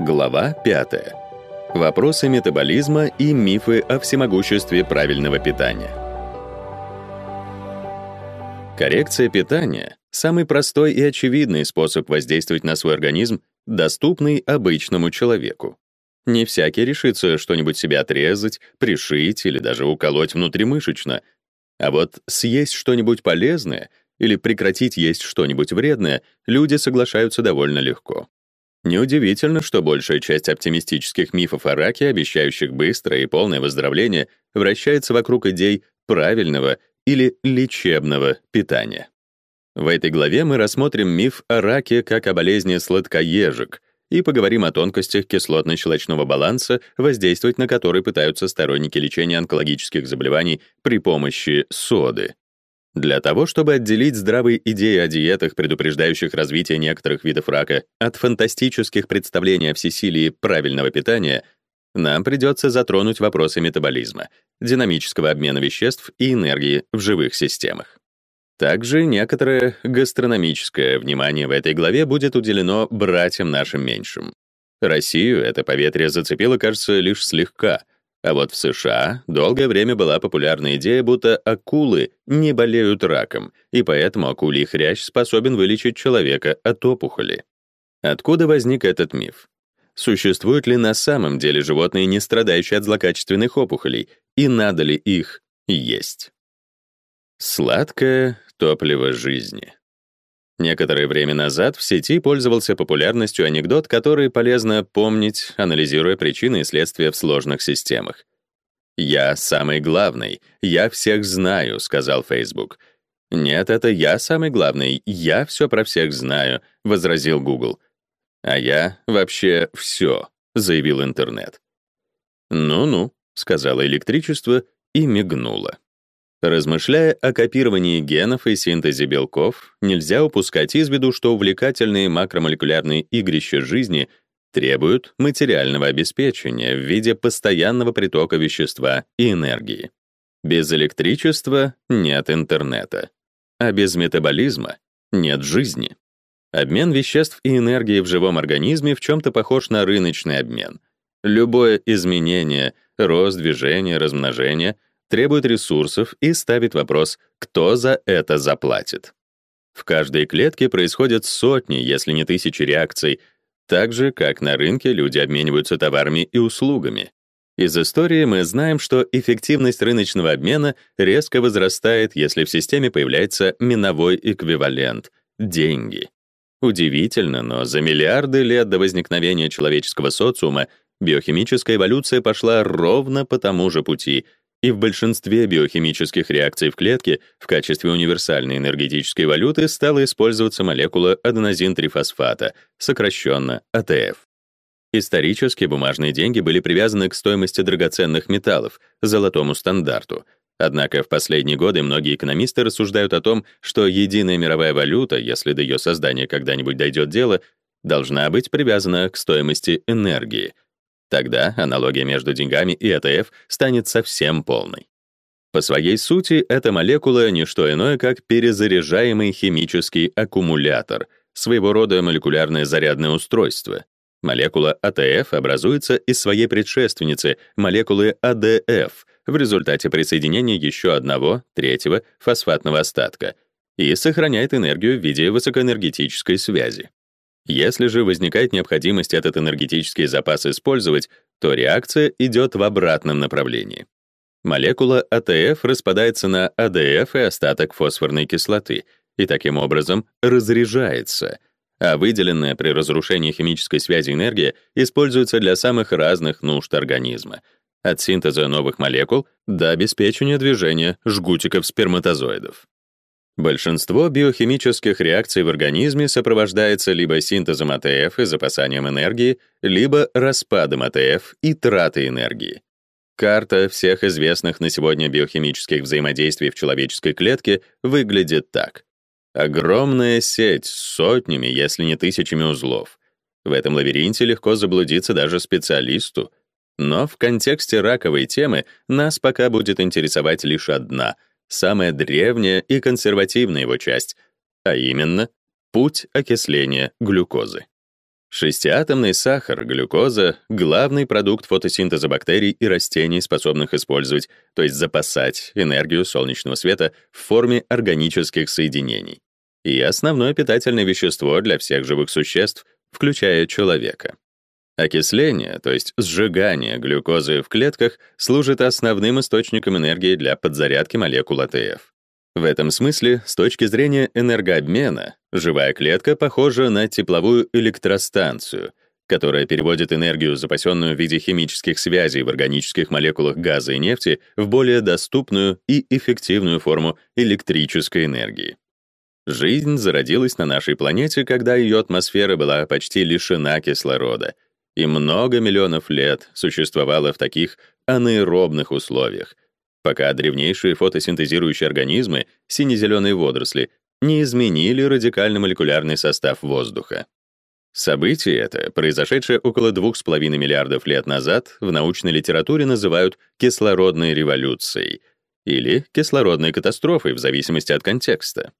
Глава 5. Вопросы метаболизма и мифы о всемогуществе правильного питания. Коррекция питания — самый простой и очевидный способ воздействовать на свой организм, доступный обычному человеку. Не всякий решится что-нибудь себе отрезать, пришить или даже уколоть внутримышечно. А вот съесть что-нибудь полезное или прекратить есть что-нибудь вредное люди соглашаются довольно легко. Неудивительно, что большая часть оптимистических мифов о раке, обещающих быстрое и полное выздоровление, вращается вокруг идей правильного или лечебного питания. В этой главе мы рассмотрим миф о раке как о болезни сладкоежек и поговорим о тонкостях кислотно-щелочного баланса, воздействовать на который пытаются сторонники лечения онкологических заболеваний при помощи соды. Для того, чтобы отделить здравые идеи о диетах, предупреждающих развитие некоторых видов рака, от фантастических представлений о всесилии правильного питания, нам придется затронуть вопросы метаболизма, динамического обмена веществ и энергии в живых системах. Также некоторое гастрономическое внимание в этой главе будет уделено братьям нашим меньшим. Россию это поветрие зацепило, кажется, лишь слегка — а вот в США долгое время была популярна идея, будто акулы не болеют раком, и поэтому акулий хрящ способен вылечить человека от опухоли. Откуда возник этот миф? Существуют ли на самом деле животные, не страдающие от злокачественных опухолей, и надо ли их есть? Сладкое топливо жизни. Некоторое время назад в сети пользовался популярностью анекдот, который полезно помнить, анализируя причины и следствия в сложных системах. «Я самый главный, я всех знаю», — сказал Facebook. «Нет, это я самый главный, я все про всех знаю», — возразил Google. «А я вообще все», — заявил интернет. «Ну-ну», — сказала электричество и мигнуло. Размышляя о копировании генов и синтезе белков, нельзя упускать из виду, что увлекательные макромолекулярные игрища жизни требуют материального обеспечения в виде постоянного притока вещества и энергии. Без электричества нет интернета, а без метаболизма нет жизни. Обмен веществ и энергии в живом организме в чем-то похож на рыночный обмен. Любое изменение, рост, движение, размножение — требует ресурсов и ставит вопрос, кто за это заплатит. В каждой клетке происходят сотни, если не тысячи реакций, так же, как на рынке люди обмениваются товарами и услугами. Из истории мы знаем, что эффективность рыночного обмена резко возрастает, если в системе появляется миновой эквивалент — деньги. Удивительно, но за миллиарды лет до возникновения человеческого социума биохимическая эволюция пошла ровно по тому же пути — и в большинстве биохимических реакций в клетке в качестве универсальной энергетической валюты стала использоваться молекула аденозин-трифосфата, сокращенно АТФ. Исторически бумажные деньги были привязаны к стоимости драгоценных металлов, золотому стандарту. Однако в последние годы многие экономисты рассуждают о том, что единая мировая валюта, если до ее создания когда-нибудь дойдет дело, должна быть привязана к стоимости энергии — Тогда аналогия между деньгами и ЭТФ станет совсем полной. По своей сути, эта молекула — не что иное, как перезаряжаемый химический аккумулятор, своего рода молекулярное зарядное устройство. Молекула АТФ образуется из своей предшественницы, молекулы АДФ, в результате присоединения еще одного, третьего, фосфатного остатка, и сохраняет энергию в виде высокоэнергетической связи. Если же возникает необходимость этот энергетический запас использовать, то реакция идет в обратном направлении. Молекула АТФ распадается на АДФ и остаток фосфорной кислоты, и таким образом разряжается, а выделенная при разрушении химической связи энергия используется для самых разных нужд организма, от синтеза новых молекул до обеспечения движения жгутиков сперматозоидов. Большинство биохимических реакций в организме сопровождается либо синтезом АТФ и запасанием энергии, либо распадом АТФ и тратой энергии. Карта всех известных на сегодня биохимических взаимодействий в человеческой клетке выглядит так. Огромная сеть с сотнями, если не тысячами узлов. В этом лабиринте легко заблудиться даже специалисту. Но в контексте раковой темы нас пока будет интересовать лишь одна — самая древняя и консервативная его часть, а именно путь окисления глюкозы. Шестиатомный сахар, глюкоза — главный продукт фотосинтеза бактерий и растений, способных использовать, то есть запасать энергию солнечного света в форме органических соединений. И основное питательное вещество для всех живых существ, включая человека. Окисление, то есть сжигание глюкозы в клетках, служит основным источником энергии для подзарядки молекул АТФ. В этом смысле, с точки зрения энергообмена, живая клетка похожа на тепловую электростанцию, которая переводит энергию, запасенную в виде химических связей в органических молекулах газа и нефти, в более доступную и эффективную форму электрической энергии. Жизнь зародилась на нашей планете, когда ее атмосфера была почти лишена кислорода — и много миллионов лет существовало в таких анаэробных условиях, пока древнейшие фотосинтезирующие организмы, сине-зеленые водоросли, не изменили радикально молекулярный состав воздуха. Событие это, произошедшее около 2,5 миллиардов лет назад, в научной литературе называют кислородной революцией или кислородной катастрофой в зависимости от контекста.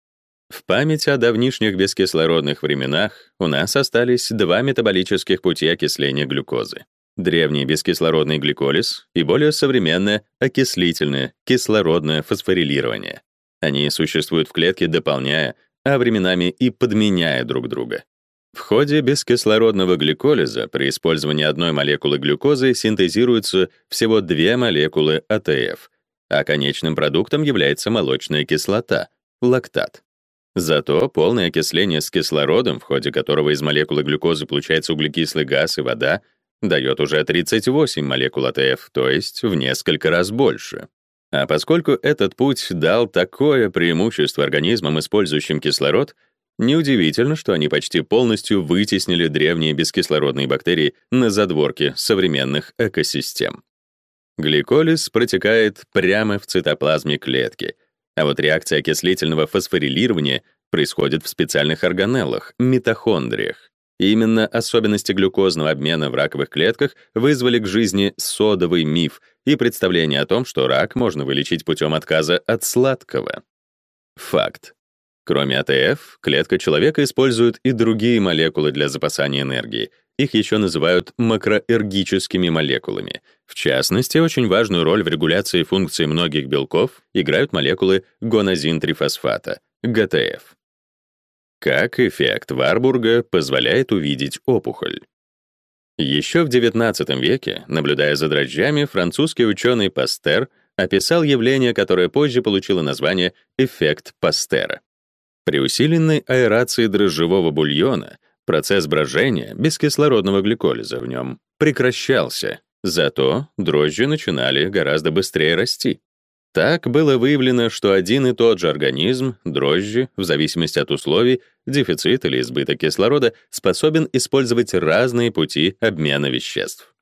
В память о давнишних бескислородных временах у нас остались два метаболических пути окисления глюкозы. Древний бескислородный гликолиз и более современное окислительное кислородное фосфорилирование. Они существуют в клетке, дополняя, а временами и подменяя друг друга. В ходе бескислородного гликолиза при использовании одной молекулы глюкозы синтезируются всего две молекулы АТФ, а конечным продуктом является молочная кислота — лактат. Зато полное окисление с кислородом, в ходе которого из молекулы глюкозы получается углекислый газ и вода, дает уже 38 молекул АТФ, то есть в несколько раз больше. А поскольку этот путь дал такое преимущество организмам, использующим кислород, неудивительно, что они почти полностью вытеснили древние бескислородные бактерии на задворке современных экосистем. Гликолиз протекает прямо в цитоплазме клетки — а вот реакция окислительного фосфорилирования происходит в специальных органеллах, митохондриях. И именно особенности глюкозного обмена в раковых клетках вызвали к жизни содовый миф и представление о том, что рак можно вылечить путем отказа от сладкого. Факт. Кроме АТФ, клетка человека использует и другие молекулы для запасания энергии, их еще называют макроэргическими молекулами. В частности, очень важную роль в регуляции функций многих белков играют молекулы гонозин-трифосфата, ГТФ. Как эффект Варбурга позволяет увидеть опухоль? Еще в XIX веке, наблюдая за дрожжами, французский ученый Пастер описал явление, которое позже получило название эффект Пастера. При усиленной аэрации дрожжевого бульона Процесс брожения без кислородного гликолиза в нем прекращался, зато дрожжи начинали гораздо быстрее расти. Так было выявлено, что один и тот же организм, дрожжи, в зависимости от условий, дефицит или избыток кислорода, способен использовать разные пути обмена веществ.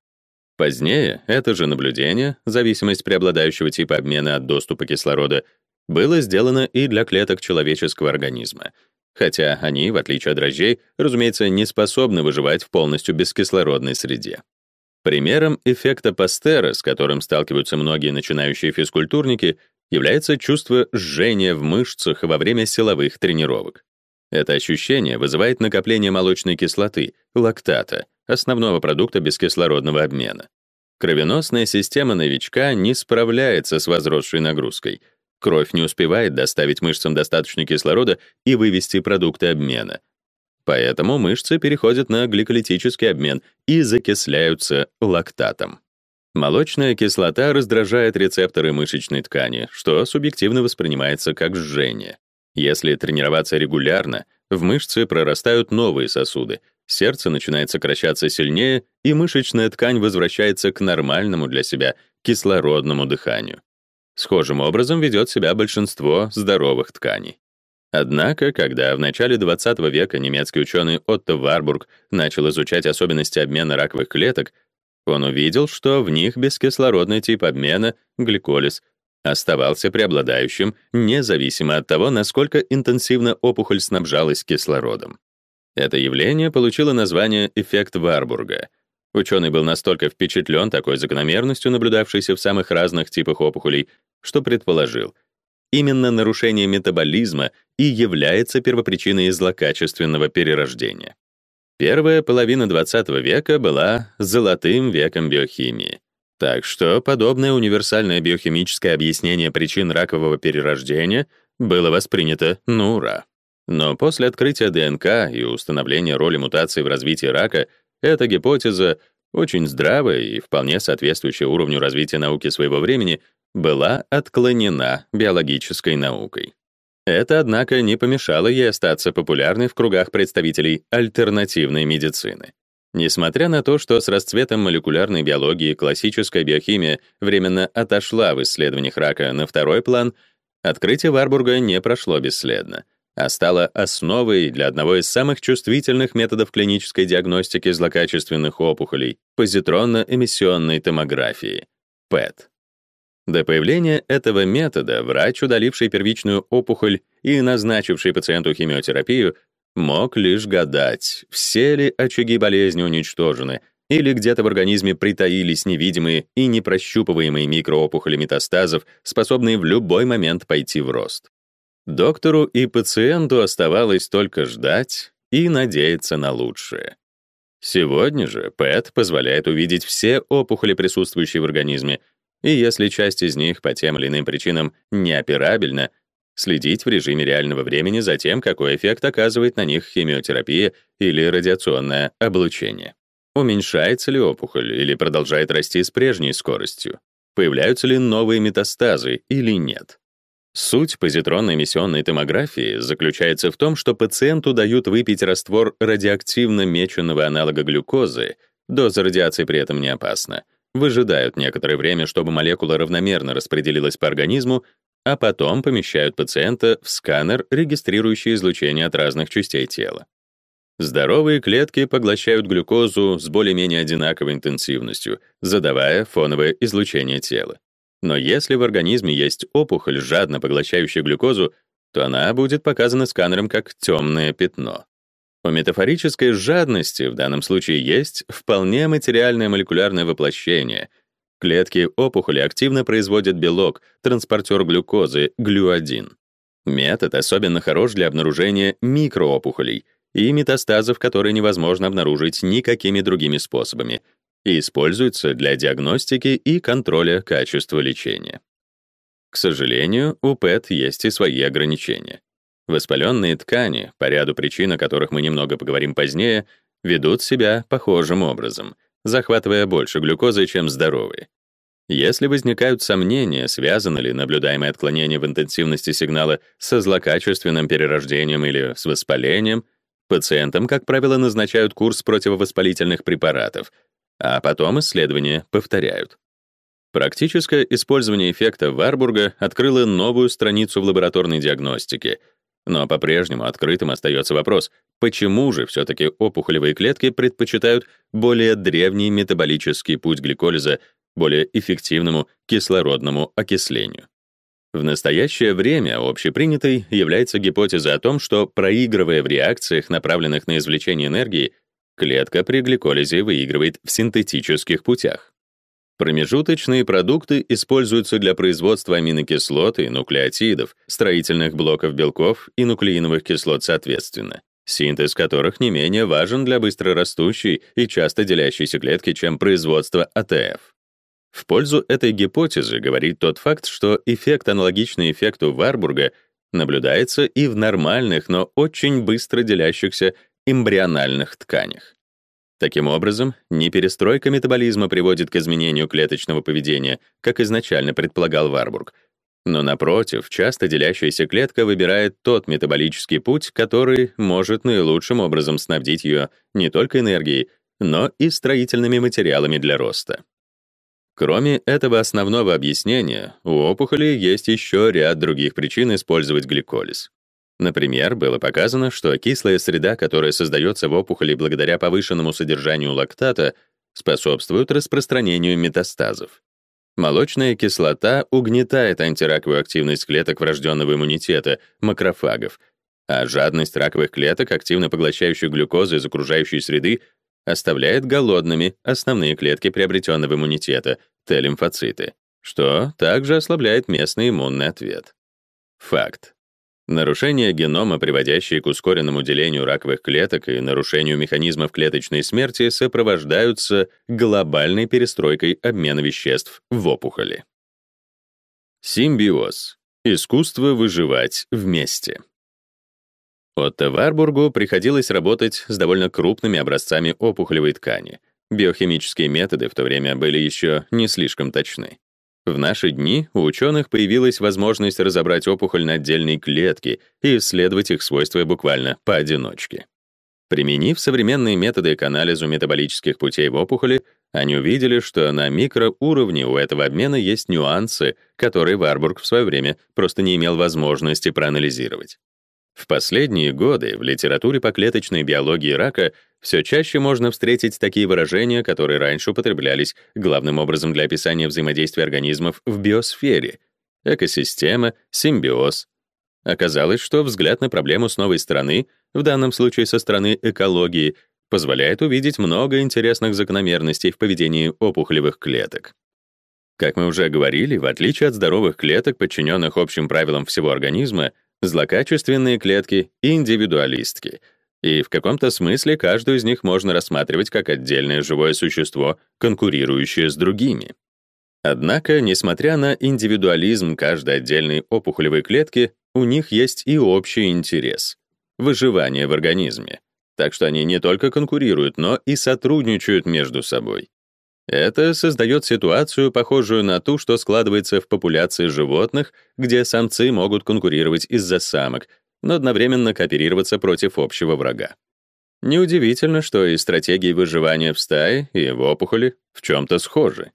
Позднее это же наблюдение, зависимость преобладающего типа обмена от доступа кислорода, было сделано и для клеток человеческого организма, хотя они, в отличие от дрожжей, разумеется, не способны выживать в полностью бескислородной среде. Примером эффекта Пастера, с которым сталкиваются многие начинающие физкультурники, является чувство жжения в мышцах во время силовых тренировок. Это ощущение вызывает накопление молочной кислоты, лактата, основного продукта бескислородного обмена. Кровеносная система новичка не справляется с возросшей нагрузкой — Кровь не успевает доставить мышцам достаточно кислорода и вывести продукты обмена. Поэтому мышцы переходят на гликолитический обмен и закисляются лактатом. Молочная кислота раздражает рецепторы мышечной ткани, что субъективно воспринимается как жжение. Если тренироваться регулярно, в мышцы прорастают новые сосуды, сердце начинает сокращаться сильнее, и мышечная ткань возвращается к нормальному для себя кислородному дыханию. Схожим образом ведет себя большинство здоровых тканей. Однако, когда в начале 20 века немецкий ученый Отто Варбург начал изучать особенности обмена раковых клеток, он увидел, что в них бескислородный тип обмена, гликолиз, оставался преобладающим, независимо от того, насколько интенсивно опухоль снабжалась кислородом. Это явление получило название эффект Варбурга — Ученый был настолько впечатлен такой закономерностью, наблюдавшейся в самых разных типах опухолей, что предположил, именно нарушение метаболизма и является первопричиной злокачественного перерождения. Первая половина 20 века была золотым веком биохимии. Так что подобное универсальное биохимическое объяснение причин ракового перерождения было воспринято на ура. Но после открытия ДНК и установления роли мутаций в развитии рака эта гипотеза, очень здравая и вполне соответствующая уровню развития науки своего времени, была отклонена биологической наукой. Это, однако, не помешало ей остаться популярной в кругах представителей альтернативной медицины. Несмотря на то, что с расцветом молекулярной биологии классическая биохимия временно отошла в исследованиях рака на второй план, открытие Варбурга не прошло бесследно, а стало основой для одного из самых чувствительных методов клинической диагностики злокачественных опухолей — позитронно-эмиссионной томографии — ПЭТ. До появления этого метода врач, удаливший первичную опухоль и назначивший пациенту химиотерапию, мог лишь гадать, все ли очаги болезни уничтожены или где-то в организме притаились невидимые и непрощупываемые микроопухоли метастазов, способные в любой момент пойти в рост. Доктору и пациенту оставалось только ждать и надеяться на лучшее. Сегодня же ПЭТ позволяет увидеть все опухоли, присутствующие в организме, и если часть из них по тем или иным причинам неоперабельна, следить в режиме реального времени за тем, какой эффект оказывает на них химиотерапия или радиационное облучение. Уменьшается ли опухоль или продолжает расти с прежней скоростью? Появляются ли новые метастазы или нет? Суть позитронной эмиссионной томографии заключается в том, что пациенту дают выпить раствор радиоактивно меченного аналога глюкозы, доза радиации при этом не опасна, выжидают некоторое время, чтобы молекула равномерно распределилась по организму, а потом помещают пациента в сканер, регистрирующий излучение от разных частей тела. Здоровые клетки поглощают глюкозу с более-менее одинаковой интенсивностью, задавая фоновое излучение тела. Но если в организме есть опухоль, жадно поглощающая глюкозу, то она будет показана сканером как темное пятно. У метафорической жадности в данном случае есть вполне материальное молекулярное воплощение. Клетки опухоли активно производят белок, транспортер глюкозы, глюадин. Метод особенно хорош для обнаружения микроопухолей и метастазов, которые невозможно обнаружить никакими другими способами, и используется для диагностики и контроля качества лечения. К сожалению, у ПЭТ есть и свои ограничения. Воспаленные ткани, по ряду причин, о которых мы немного поговорим позднее, ведут себя похожим образом, захватывая больше глюкозы, чем здоровые. Если возникают сомнения, связано ли наблюдаемое отклонение в интенсивности сигнала со злокачественным перерождением или с воспалением, пациентам, как правило, назначают курс противовоспалительных препаратов, а потом исследования повторяют. Практическое использование эффекта Варбурга открыло новую страницу в лабораторной диагностике — но по-прежнему открытым остается вопрос, почему же все-таки опухолевые клетки предпочитают более древний метаболический путь гликолиза более эффективному кислородному окислению. В настоящее время общепринятой является гипотеза о том, что проигрывая в реакциях, направленных на извлечение энергии, клетка при гликолизе выигрывает в синтетических путях. Промежуточные продукты используются для производства аминокислот и нуклеотидов, строительных блоков белков и нуклеиновых кислот соответственно, синтез которых не менее важен для быстрорастущей и часто делящейся клетки, чем производство АТФ. В пользу этой гипотезы говорит тот факт, что эффект, аналогичный эффекту Варбурга, наблюдается и в нормальных, но очень быстро делящихся эмбриональных тканях. Таким образом, не перестройка метаболизма приводит к изменению клеточного поведения, как изначально предполагал Варбург, но напротив, часто делящаяся клетка выбирает тот метаболический путь, который может наилучшим образом снабдить ее не только энергией, но и строительными материалами для роста. Кроме этого основного объяснения, у опухоли есть еще ряд других причин использовать гликолиз. Например, было показано, что кислая среда, которая создается в опухоли благодаря повышенному содержанию лактата, способствует распространению метастазов. Молочная кислота угнетает антираковую активность клеток врожденного иммунитета, макрофагов, а жадность раковых клеток, активно поглощающих глюкозу из окружающей среды, оставляет голодными основные клетки приобретенного иммунитета, Т-лимфоциты, что также ослабляет местный иммунный ответ. Факт. Нарушения генома, приводящие к ускоренному делению раковых клеток и нарушению механизмов клеточной смерти, сопровождаются глобальной перестройкой обмена веществ в опухоли. Симбиоз. Искусство выживать вместе. Отто Варбургу приходилось работать с довольно крупными образцами опухолевой ткани. Биохимические методы в то время были еще не слишком точны. В наши дни у ученых появилась возможность разобрать опухоль на отдельные клетки и исследовать их свойства буквально поодиночке. Применив современные методы к анализу метаболических путей в опухоли, они увидели, что на микроуровне у этого обмена есть нюансы, которые Варбург в свое время просто не имел возможности проанализировать. В последние годы в литературе по клеточной биологии рака все чаще можно встретить такие выражения, которые раньше употреблялись главным образом для описания взаимодействия организмов в биосфере — экосистема, симбиоз. Оказалось, что взгляд на проблему с новой стороны, в данном случае со стороны экологии, позволяет увидеть много интересных закономерностей в поведении опухолевых клеток. Как мы уже говорили, в отличие от здоровых клеток, подчиненных общим правилам всего организма, злокачественные клетки — индивидуалистки — и в каком-то смысле каждую из них можно рассматривать как отдельное живое существо, конкурирующее с другими. Однако, несмотря на индивидуализм каждой отдельной опухолевой клетки, у них есть и общий интерес — выживание в организме. Так что они не только конкурируют, но и сотрудничают между собой. Это создает ситуацию, похожую на ту, что складывается в популяции животных, где самцы могут конкурировать из-за самок, но одновременно кооперироваться против общего врага. Неудивительно, что и стратегии выживания в стае и в опухоли в чем-то схожи.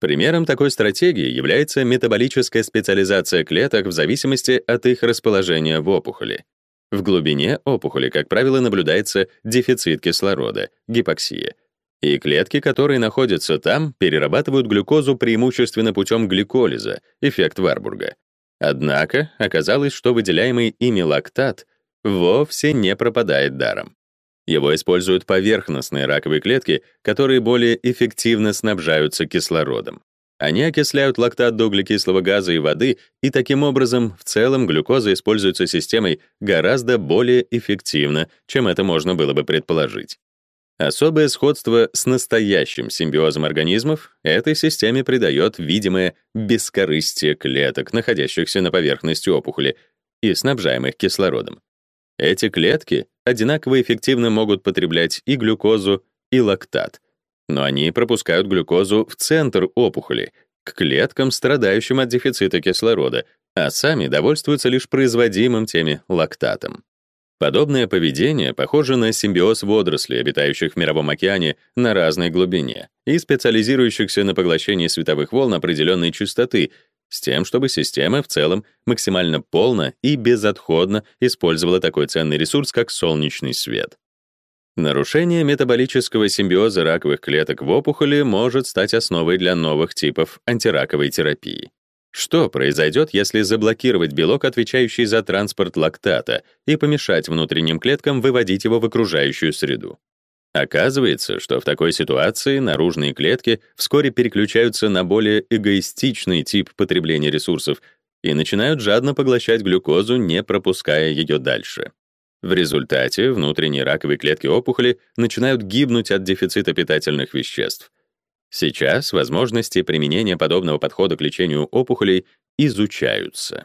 Примером такой стратегии является метаболическая специализация клеток в зависимости от их расположения в опухоли. В глубине опухоли, как правило, наблюдается дефицит кислорода, гипоксия, и клетки, которые находятся там, перерабатывают глюкозу преимущественно путем гликолиза, эффект Варбурга, Однако оказалось, что выделяемый ими лактат вовсе не пропадает даром. Его используют поверхностные раковые клетки, которые более эффективно снабжаются кислородом. Они окисляют лактат до углекислого газа и воды, и таким образом в целом глюкоза используется системой гораздо более эффективно, чем это можно было бы предположить. Особое сходство с настоящим симбиозом организмов этой системе придает видимое бескорыстие клеток, находящихся на поверхности опухоли и снабжаемых кислородом. Эти клетки одинаково эффективно могут потреблять и глюкозу, и лактат, но они пропускают глюкозу в центр опухоли, к клеткам, страдающим от дефицита кислорода, а сами довольствуются лишь производимым теми лактатом. Подобное поведение похоже на симбиоз водорослей, обитающих в Мировом океане на разной глубине и специализирующихся на поглощении световых волн определенной частоты, с тем, чтобы система в целом максимально полно и безотходно использовала такой ценный ресурс, как солнечный свет. Нарушение метаболического симбиоза раковых клеток в опухоли может стать основой для новых типов антираковой терапии. Что произойдет, если заблокировать белок, отвечающий за транспорт лактата, и помешать внутренним клеткам выводить его в окружающую среду? Оказывается, что в такой ситуации наружные клетки вскоре переключаются на более эгоистичный тип потребления ресурсов и начинают жадно поглощать глюкозу, не пропуская ее дальше. В результате внутренние раковые клетки опухоли начинают гибнуть от дефицита питательных веществ — Сейчас возможности применения подобного подхода к лечению опухолей изучаются.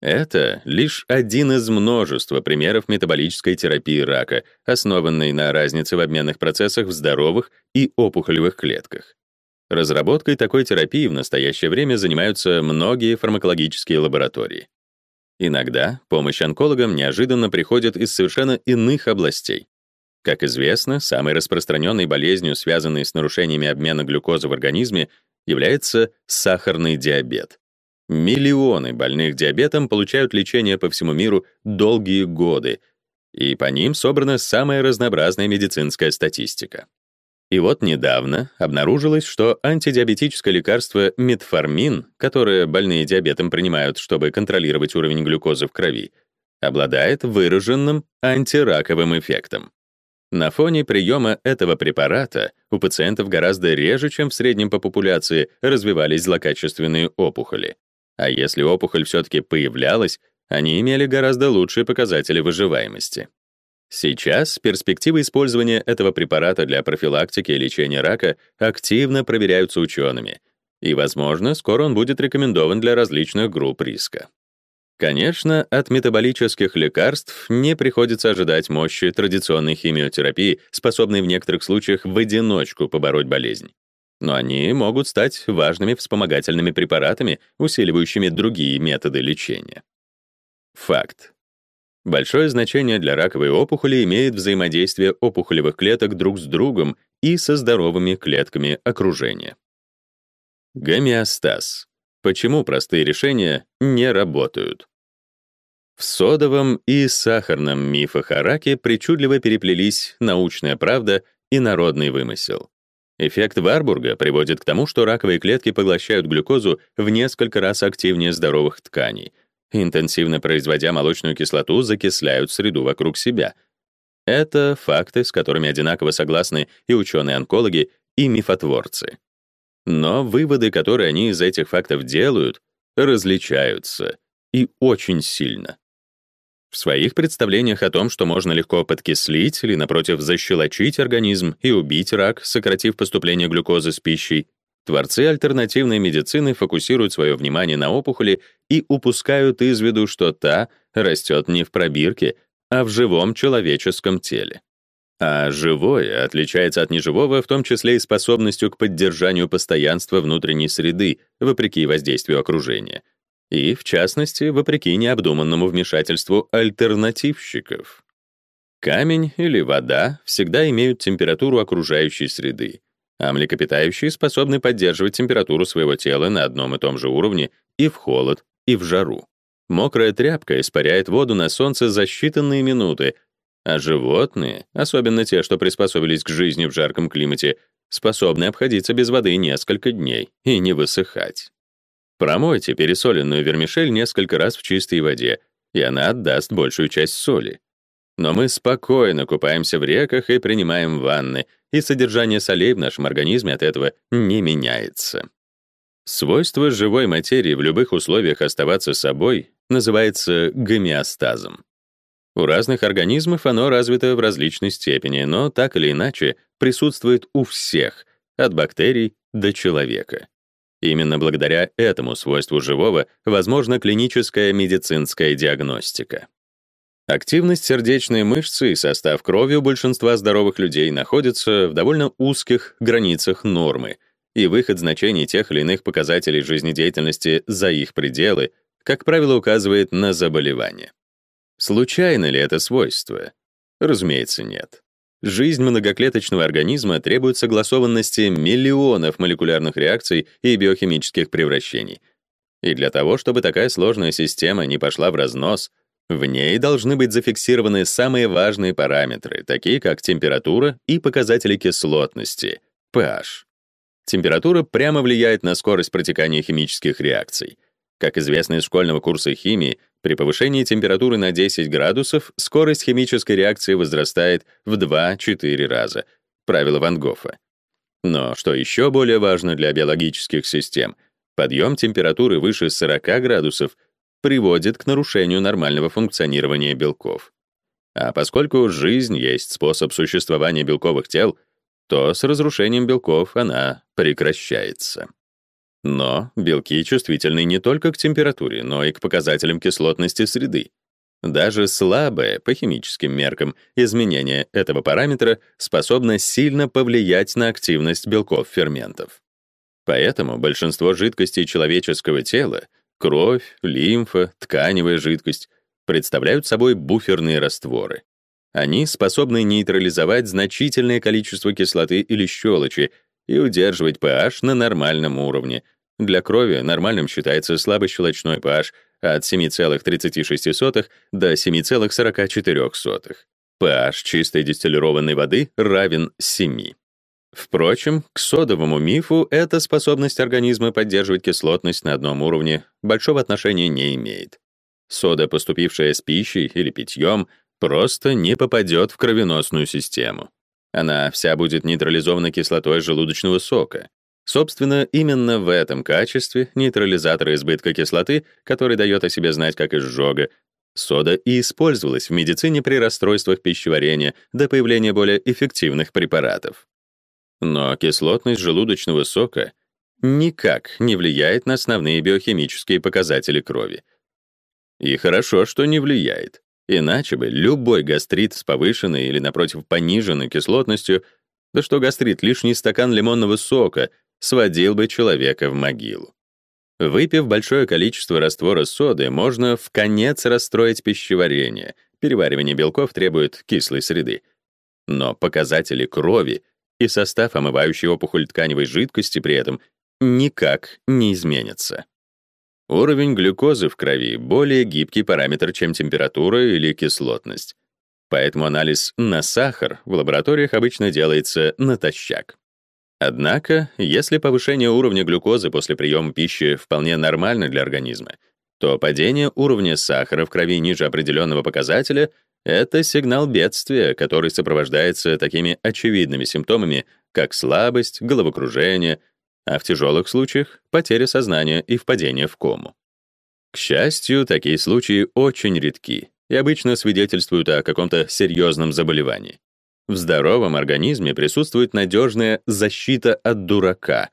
Это лишь один из множества примеров метаболической терапии рака, основанной на разнице в обменных процессах в здоровых и опухолевых клетках. Разработкой такой терапии в настоящее время занимаются многие фармакологические лаборатории. Иногда помощь онкологам неожиданно приходит из совершенно иных областей. Как известно, самой распространенной болезнью, связанной с нарушениями обмена глюкозы в организме, является сахарный диабет. Миллионы больных диабетом получают лечение по всему миру долгие годы, и по ним собрана самая разнообразная медицинская статистика. И вот недавно обнаружилось, что антидиабетическое лекарство метформин, которое больные диабетом принимают, чтобы контролировать уровень глюкозы в крови, обладает выраженным антираковым эффектом. На фоне приема этого препарата у пациентов гораздо реже, чем в среднем по популяции, развивались злокачественные опухоли. А если опухоль все-таки появлялась, Они имели гораздо лучшие показатели выживаемости. Сейчас перспективы использования этого препарата для профилактики и лечения рака активно проверяются учеными, и, возможно, скоро он будет рекомендован для различных групп риска. Конечно, от метаболических лекарств не приходится ожидать мощи традиционной химиотерапии, способной в некоторых случаях в одиночку побороть болезнь. Но они могут стать важными вспомогательными препаратами, усиливающими другие методы лечения. Факт. Большое значение для раковой опухоли имеет взаимодействие опухолевых клеток друг с другом и со здоровыми клетками окружения. Гомеостаз. Почему простые решения не работают? В содовом и сахарном мифах о раке причудливо переплелись научная правда и народный вымысел. Эффект Варбурга приводит к тому, что раковые клетки поглощают глюкозу в несколько раз активнее здоровых тканей — интенсивно производя молочную кислоту, закисляют среду вокруг себя. Это факты, с которыми одинаково согласны и ученые-онкологи, и мифотворцы. Но выводы, которые они из этих фактов делают, различаются и очень сильно. В своих представлениях о том, что можно легко подкислить или, напротив, защелочить организм и убить рак, сократив поступление глюкозы с пищей, Творцы альтернативной медицины фокусируют свое внимание на опухоли и упускают из виду, что та растет не в пробирке, а в живом человеческом теле. А живое отличается от неживого в том числе и способностью к поддержанию постоянства внутренней среды, вопреки воздействию окружения. И, в частности, вопреки необдуманному вмешательству альтернативщиков. Камень или вода всегда имеют температуру окружающей среды, а млекопитающие способны поддерживать температуру своего тела на одном и том же уровне и в холод, и в жару. Мокрая тряпка испаряет воду на солнце за считанные минуты, а животные, особенно те, что приспособились к жизни в жарком климате, способны обходиться без воды несколько дней и не высыхать. Промойте пересоленную вермишель несколько раз в чистой воде, и она отдаст большую часть соли. Но мы спокойно купаемся в реках и принимаем ванны, и содержание солей в нашем организме от этого не меняется. Свойство живой материи в любых условиях оставаться собой называется гомеостазом. У разных организмов оно развито в различной степени, но так или иначе присутствует у всех, от бактерий до человека. Именно благодаря этому свойству живого возможна клиническая медицинская диагностика. Активность сердечной мышцы и состав крови у большинства здоровых людей находятся в довольно узких границах нормы — и выход значений тех или иных показателей жизнедеятельности за их пределы, как правило, указывает на заболевание. Случайно ли это свойство? Разумеется, нет. Жизнь многоклеточного организма требует согласованности миллионов молекулярных реакций и биохимических превращений. И для того, чтобы такая сложная система не пошла в разнос, в ней должны быть зафиксированы самые важные параметры, такие как температура и показатели кислотности, pH. Температура прямо влияет на скорость протекания химических реакций. Как известно из школьного курса химии, при повышении температуры на 10 градусов скорость химической реакции возрастает в 2-4 раза. Правило Ван Гофа. Но что еще более важно для биологических систем, подъем температуры выше 40 градусов приводит к нарушению нормального функционирования белков. А поскольку жизнь есть способ существования белковых тел, то с разрушением белков она прекращается. Но белки чувствительны не только к температуре, но и к показателям кислотности среды. Даже слабое, по химическим меркам, изменение этого параметра способно сильно повлиять на активность белков ферментов. Поэтому большинство жидкостей человеческого тела — кровь, лимфа, тканевая жидкость — представляют собой буферные растворы. Они способны нейтрализовать значительное количество кислоты или щелочи и удерживать pH на нормальном уровне. Для крови нормальным считается слабощелочной pH от 7,36 до 7,44. pH чистой дистиллированной воды равен 7. Впрочем, к содовому мифу эта способность организма поддерживать кислотность на одном уровне большого отношения не имеет. Сода, поступившая с пищей или питьем, просто не попадет в кровеносную систему. Она вся будет нейтрализована кислотой желудочного сока. Собственно, именно в этом качестве нейтрализатора избытка кислоты, который дает о себе знать как изжога, Сода и использовалась в медицине при расстройствах пищеварения до появления более эффективных препаратов. Но кислотность желудочного сока никак не влияет на основные биохимические показатели крови. И хорошо, что не влияет. Иначе бы любой гастрит с повышенной или, напротив, пониженной кислотностью, да что гастрит, лишний стакан лимонного сока сводил бы человека в могилу. Выпив большое количество раствора соды, можно в конец расстроить пищеварение. Переваривание белков требует кислой среды. Но показатели крови и состав омывающей опухоль тканевой жидкости при этом никак не изменятся. Уровень глюкозы в крови — более гибкий параметр, чем температура или кислотность. Поэтому анализ на сахар в лабораториях обычно делается натощак. Однако, если повышение уровня глюкозы после приема пищи вполне нормально для организма, то падение уровня сахара в крови ниже определенного показателя — это сигнал бедствия, который сопровождается такими очевидными симптомами, как слабость, головокружение — а в тяжелых случаях — потеря сознания и впадение в кому. К счастью, такие случаи очень редки и обычно свидетельствуют о каком-то серьезном заболевании. В здоровом организме присутствует надежная защита от дурака,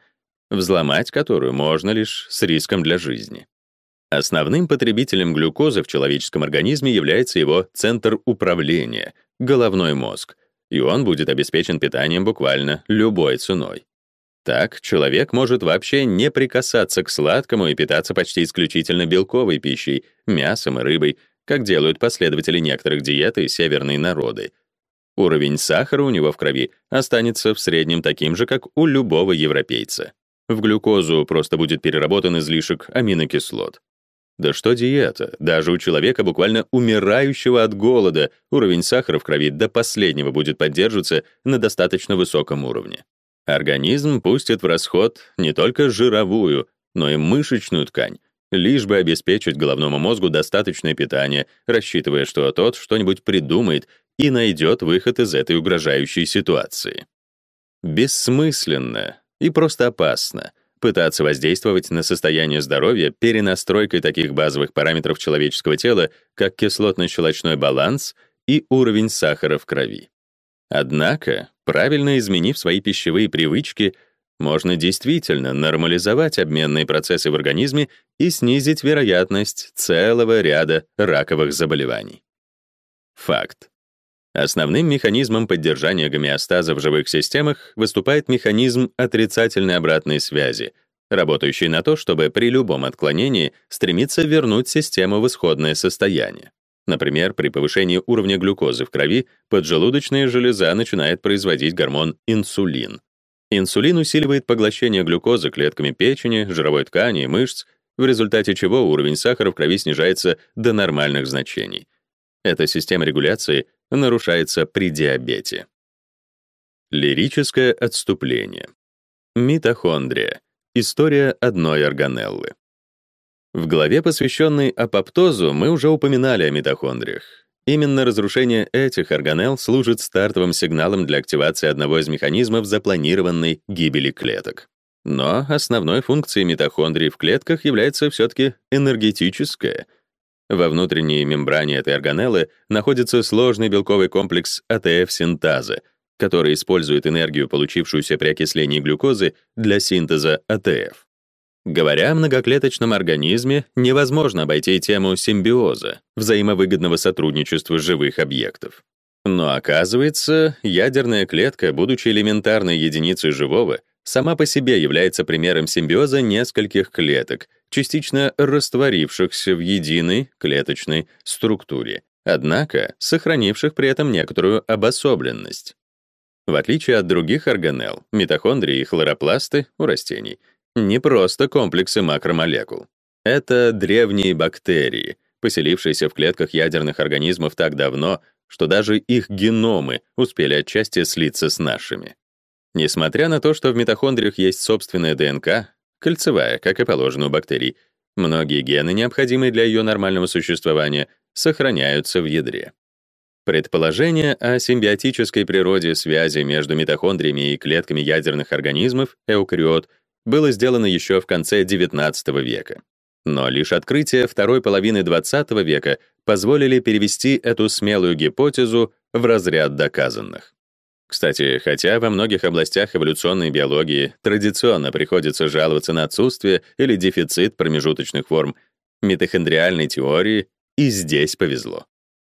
взломать которую можно лишь с риском для жизни. Основным потребителем глюкозы в человеческом организме является его центр управления — головной мозг, и он будет обеспечен питанием буквально любой ценой. Так, человек может вообще не прикасаться к сладкому и питаться почти исключительно белковой пищей, мясом и рыбой, как делают последователи некоторых диет и северные народы. Уровень сахара у него в крови останется в среднем таким же, как у любого европейца. В глюкозу просто будет переработан излишек аминокислот. Да что диета? Даже у человека, буквально умирающего от голода, уровень сахара в крови до последнего будет поддерживаться на достаточно высоком уровне. Организм пустит в расход не только жировую, но и мышечную ткань, лишь бы обеспечить головному мозгу достаточное питание, рассчитывая, что тот что-нибудь придумает и найдет выход из этой угрожающей ситуации. Бессмысленно и просто опасно пытаться воздействовать на состояние здоровья перенастройкой таких базовых параметров человеческого тела, как кислотно-щелочной баланс и уровень сахара в крови. Однако, правильно изменив свои пищевые привычки, можно действительно нормализовать обменные процессы в организме и снизить вероятность целого ряда раковых заболеваний. Факт. Основным механизмом поддержания гомеостаза в живых системах выступает механизм отрицательной обратной связи, работающий на то, чтобы при любом отклонении стремиться вернуть систему в исходное состояние. Например, при повышении уровня глюкозы в крови поджелудочная железа начинает производить гормон инсулин. Инсулин усиливает поглощение глюкозы клетками печени, жировой ткани и мышц, в результате чего уровень сахара в крови снижается до нормальных значений. Эта система регуляции нарушается при диабете. Лирическое отступление. Митохондрия. История одной органеллы. В главе, посвященной апоптозу, мы уже упоминали о митохондриях. Именно разрушение этих органелл служит стартовым сигналом для активации одного из механизмов запланированной гибели клеток. Но основной функцией митохондрий в клетках является все-таки энергетическая. Во внутренней мембране этой органеллы находится сложный белковый комплекс АТФ-синтаза, который использует энергию, получившуюся при окислении глюкозы, для синтеза АТФ. Говоря о многоклеточном организме, невозможно обойти тему симбиоза, взаимовыгодного сотрудничества живых объектов. Но оказывается, ядерная клетка, будучи элементарной единицей живого, сама по себе является примером симбиоза нескольких клеток, частично растворившихся в единой клеточной структуре, однако сохранивших при этом некоторую обособленность. В отличие от других органелл, митохондрии и хлоропласты у растений — не просто комплексы макромолекул. Это древние бактерии, поселившиеся в клетках ядерных организмов так давно, что даже их геномы успели отчасти слиться с нашими. Несмотря на то, что в митохондриях есть собственная ДНК, кольцевая, как и положено у бактерий, многие гены, необходимые для ее нормального существования, сохраняются в ядре. Предположение о симбиотической природе связи между митохондриями и клетками ядерных организмов, эукариот, было сделано еще в конце XIX века. Но лишь открытия второй половины XX века позволили перевести эту смелую гипотезу в разряд доказанных. Кстати, хотя во многих областях эволюционной биологии традиционно приходится жаловаться на отсутствие или дефицит промежуточных форм, митохондриальной теории и здесь повезло.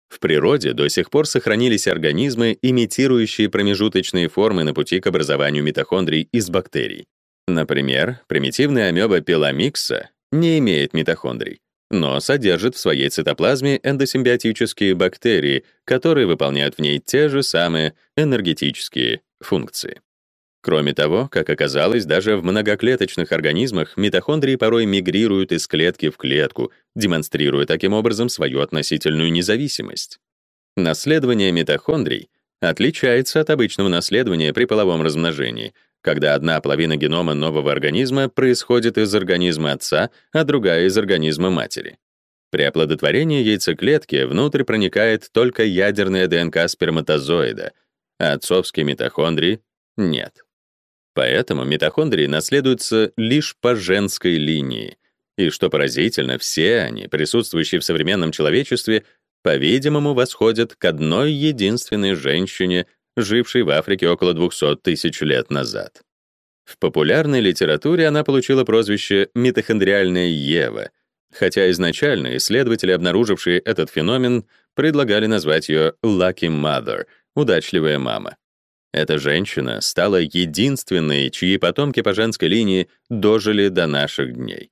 В природе до сих пор сохранились организмы, имитирующие промежуточные формы на пути к образованию митохондрий из бактерий. Например, примитивная амеба пеламикса не имеет митохондрий, но содержит в своей цитоплазме эндосимбиотические бактерии, которые выполняют в ней те же самые энергетические функции. Кроме того, как оказалось, даже в многоклеточных организмах митохондрии порой мигрируют из клетки в клетку, демонстрируя таким образом свою относительную независимость. Наследование митохондрий отличается от обычного наследования при половом размножении, когда одна половина генома нового организма происходит из организма отца, а другая из организма матери. При оплодотворении яйцеклетки внутрь проникает только ядерная ДНК сперматозоида, а отцовские митохондрии — нет. Поэтому митохондрии наследуются лишь по женской линии. И что поразительно, все они, присутствующие в современном человечестве, по-видимому, восходят к одной единственной женщине, жившей в Африке около 200 тысяч лет назад. В популярной литературе она получила прозвище «митохондриальная Ева», хотя изначально исследователи, обнаружившие этот феномен, предлагали назвать ее «lucky mother» — «удачливая мама». Эта женщина стала единственной, чьи потомки по женской линии дожили до наших дней.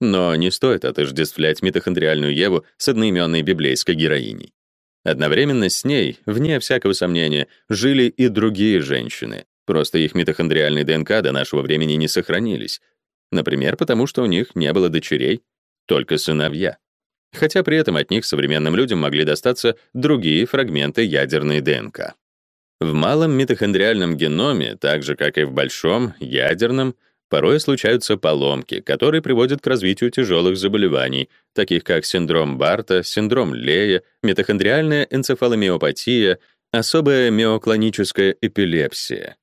Но не стоит отождествлять митохондриальную Еву с одноименной библейской героиней. Одновременно с ней, вне всякого сомнения, жили и другие женщины, просто их митохондриальные ДНК до нашего времени не сохранились. Например, потому что у них не было дочерей, только сыновья. Хотя при этом от них современным людям могли достаться другие фрагменты ядерной ДНК. В малом митохондриальном геноме, так же как и в большом ядерном, порой случаются поломки, которые приводят к развитию тяжелых заболеваний, таких как синдром Барта, синдром Лея, митохондриальная энцефаломиопатия, особая миоклоническая эпилепсия.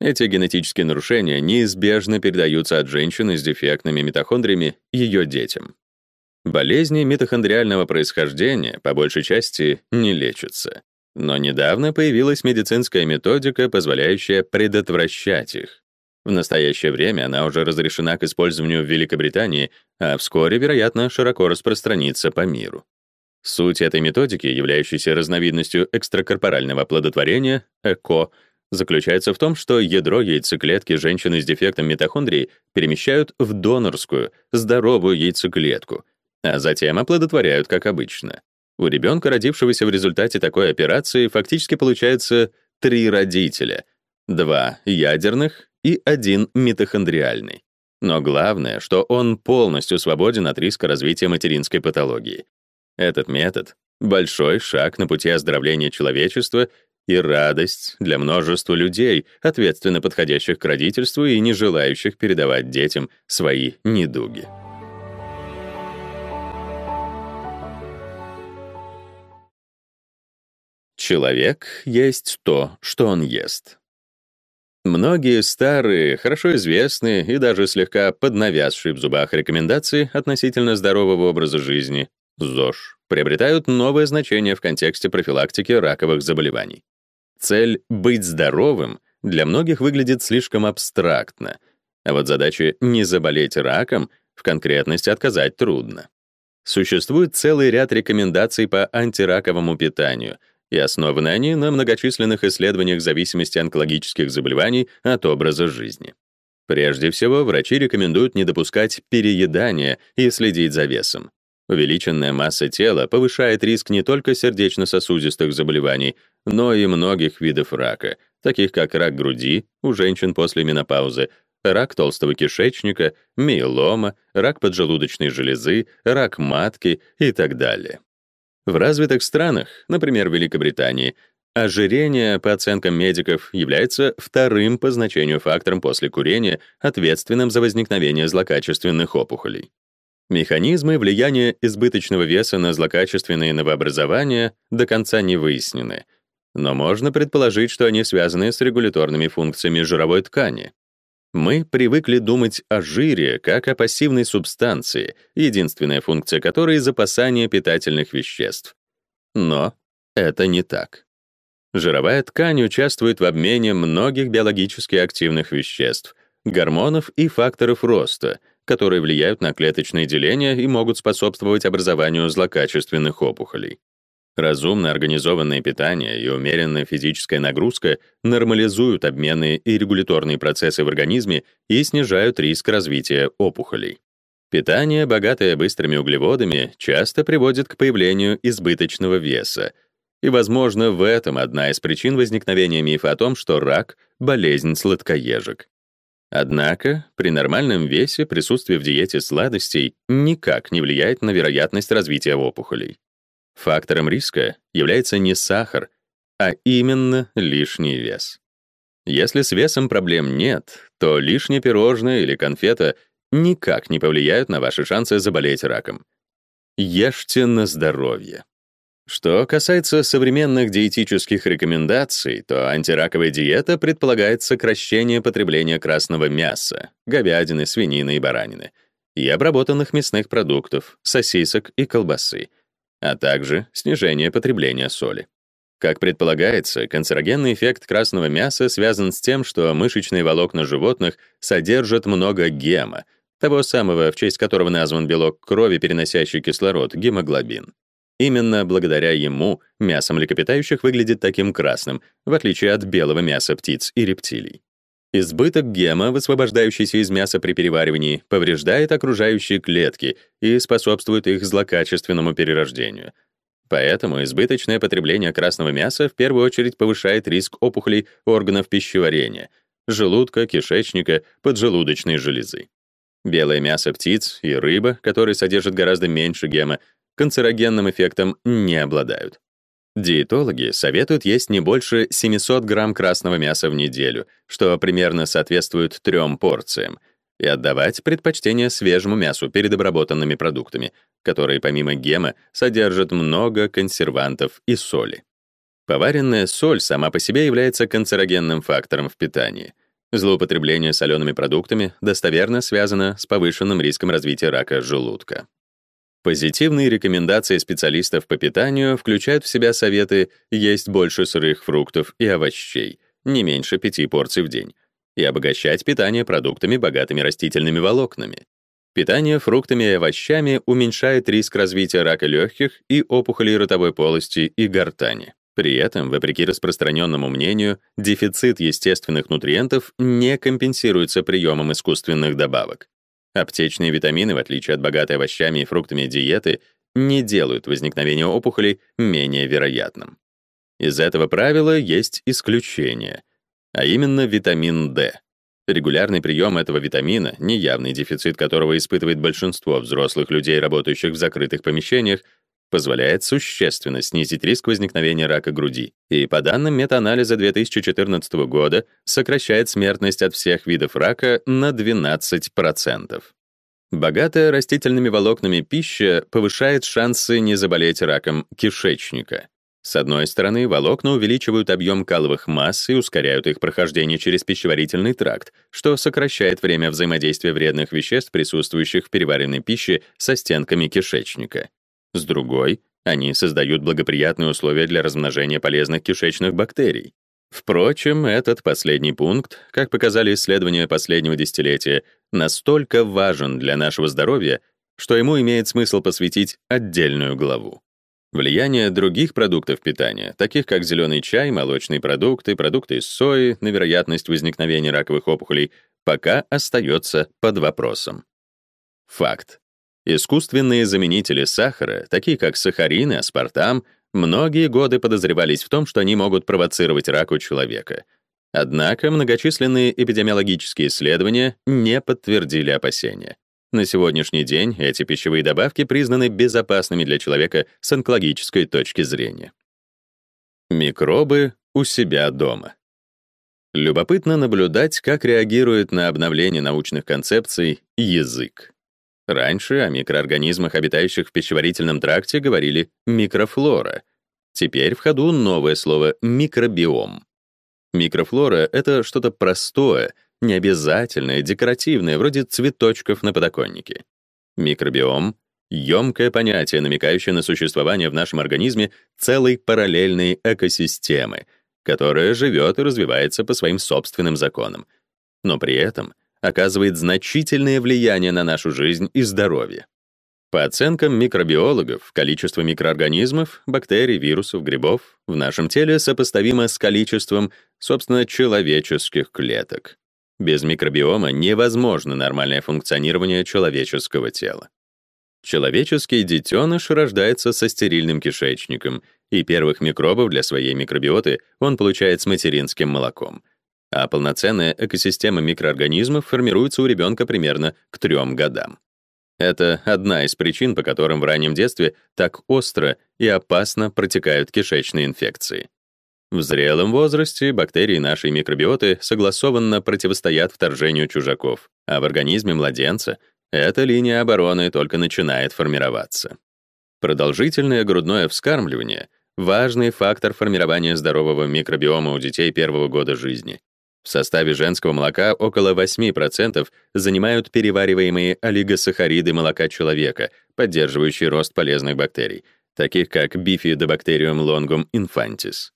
Эти генетические нарушения неизбежно передаются от женщины с дефектными митохондриями ее детям. Болезни митохондриального происхождения по большей части не лечатся. Но недавно появилась медицинская методика, позволяющая предотвращать их. В настоящее время она уже разрешена к использованию в Великобритании, а вскоре, вероятно, широко распространится по миру. Суть этой методики, являющейся разновидностью экстракорпорального оплодотворения, ЭКО, заключается в том, что ядро яйцеклетки женщины с дефектом митохондрии перемещают в донорскую, здоровую яйцеклетку, а затем оплодотворяют как обычно. У ребенка, родившегося в результате такой операции, фактически получается три родителя: два ядерных и один митохондриальный. Но главное, что он полностью свободен от риска развития материнской патологии. Этот метод большой шаг на пути оздоровления человечества и радость для множества людей, ответственно подходящих к родительству и не желающих передавать детям свои недуги. Человек есть то, что он ест. Многие старые, хорошо известные и даже слегка поднавязшие в зубах рекомендации относительно здорового образа жизни ЗОЖ приобретают новое значение в контексте профилактики раковых заболеваний. Цель быть здоровым для многих выглядит слишком абстрактно, а вот задача не заболеть раком в конкретности отказать трудно. Существует целый ряд рекомендаций по антираковому питанию — и основаны они на многочисленных исследованиях зависимости онкологических заболеваний от образа жизни. Прежде всего, врачи рекомендуют не допускать переедания и следить за весом. Увеличенная масса тела повышает риск не только сердечно-сосудистых заболеваний, но и многих видов рака, таких как рак груди у женщин после менопаузы, рак толстого кишечника, миелома, рак поджелудочной железы, рак матки и так далее. В развитых странах, например, Великобритании, ожирение, по оценкам медиков, является вторым по значению фактором после курения, ответственным за возникновение злокачественных опухолей. Механизмы влияния избыточного веса на злокачественные новообразования до конца не выяснены, но можно предположить, что они связаны с регуляторными функциями жировой ткани. Мы привыкли думать о жире как о пассивной субстанции, единственная функция которой — запасание питательных веществ. Но это не так. Жировая ткань участвует в обмене многих биологически активных веществ, гормонов и факторов роста, которые влияют на клеточное деление и могут способствовать образованию злокачественных опухолей. Разумно организованное питание и умеренная физическая нагрузка нормализуют обменные и регуляторные процессы в организме и снижают риск развития опухолей. Питание, богатое быстрыми углеводами, часто приводит к появлению избыточного веса, и, возможно, в этом одна из причин возникновения мифа о том, что рак — болезнь сладкоежек. Однако при нормальном весе присутствие в диете сладостей никак не влияет на вероятность развития опухолей. Фактором риска является не сахар, а именно лишний вес. Если с весом проблем нет, то лишнее пирожное или конфета никак не повлияют на ваши шансы заболеть раком. Ешьте на здоровье. Что касается современных диетических рекомендаций, то антираковая диета предполагает сокращение потребления красного мяса, говядины, свинины и баранины, и обработанных мясных продуктов, сосисок и колбасы, а также снижение потребления соли. Как предполагается, канцерогенный эффект красного мяса связан с тем, что мышечные волокна животных содержат много гема, того самого, в честь которого назван белок крови, переносящий кислород, гемоглобин. Именно благодаря ему мясо млекопитающих выглядит таким красным, в отличие от белого мяса птиц и рептилий. Избыток гема, высвобождающийся из мяса при переваривании, повреждает окружающие клетки и способствует их злокачественному перерождению. Поэтому избыточное потребление красного мяса в первую очередь повышает риск опухолей органов пищеварения, желудка, кишечника, поджелудочной железы. Белое мясо птиц и рыба, которые содержат гораздо меньше гема, канцерогенным эффектом не обладают. Диетологи советуют есть не больше 700 грамм красного мяса в неделю, что примерно соответствует трем порциям, и отдавать предпочтение свежему мясу перед обработанными продуктами, которые помимо гема содержат много консервантов и соли. Поваренная соль сама по себе является канцерогенным фактором в питании. Злоупотребление солеными продуктами достоверно связано с повышенным риском развития рака желудка. Позитивные рекомендации специалистов по питанию включают в себя советы есть больше сырых фруктов и овощей, не меньше пяти порций в день, и обогащать питание продуктами, богатыми растительными волокнами. Питание фруктами и овощами уменьшает риск развития рака легких и опухолей ротовой полости и гортани. При этом, вопреки распространенному мнению, дефицит естественных нутриентов не компенсируется приемом искусственных добавок. Аптечные витамины, в отличие от богатой овощами и фруктами диеты, не делают возникновение опухолей менее вероятным. Из этого правила есть исключение, а именно витамин D. Регулярный прием этого витамина, неявный дефицит которого испытывает большинство взрослых людей, работающих в закрытых помещениях, позволяет существенно снизить риск возникновения рака груди и, по данным метаанализа 2014 года, сокращает смертность от всех видов рака на 12%. Богатая растительными волокнами пища повышает шансы не заболеть раком кишечника. С одной стороны, волокна увеличивают объем каловых масс и ускоряют их прохождение через пищеварительный тракт, что сокращает время взаимодействия вредных веществ, присутствующих в переваренной пище, со стенками кишечника. С другой, они создают благоприятные условия для размножения полезных кишечных бактерий. Впрочем, этот последний пункт, как показали исследования последнего десятилетия, настолько важен для нашего здоровья, что ему имеет смысл посвятить отдельную главу. Влияние других продуктов питания, таких как зеленый чай, молочные продукты, продукты из сои на вероятность возникновения раковых опухолей, пока остается под вопросом. Факт. Искусственные заменители сахара, такие как сахарин и аспартам, многие годы подозревались в том, что они могут провоцировать рак у человека. Однако многочисленные эпидемиологические исследования не подтвердили опасения. На сегодняшний день эти пищевые добавки признаны безопасными для человека с онкологической точки зрения. Микробы у себя дома. Любопытно наблюдать, как реагирует на обновление научных концепций язык. Раньше о микроорганизмах, обитающих в пищеварительном тракте, говорили микрофлора. Теперь в ходу новое слово микробиом. Микрофлора — это что-то простое, не обязательное, декоративное, вроде цветочков на подоконнике. Микробиом — емкое понятие, намекающее на существование в нашем организме целой параллельной экосистемы, которая живет и развивается по своим собственным законам, но при этом оказывает значительное влияние на нашу жизнь и здоровье. По оценкам микробиологов, количество микроорганизмов, бактерий, вирусов, грибов в нашем теле сопоставимо с количеством, собственно, человеческих клеток. Без микробиома невозможно нормальное функционирование человеческого тела. Человеческий детеныш рождается со стерильным кишечником, и первых микробов для своей микробиоты он получает с материнским молоком. А полноценная экосистема микроорганизмов формируется у ребенка примерно к трем годам. Это одна из причин, по которым в раннем детстве так остро и опасно протекают кишечные инфекции. В зрелом возрасте бактерии нашей микробиоты согласованно противостоят вторжению чужаков, а в организме младенца эта линия обороны только начинает формироваться. Продолжительное грудное вскармливание — важный фактор формирования здорового микробиома у детей первого года жизни. В составе женского молока около 8% занимают перевариваемые олигосахариды молока человека, поддерживающие рост полезных бактерий, таких как Bifidobacterium longum infantis.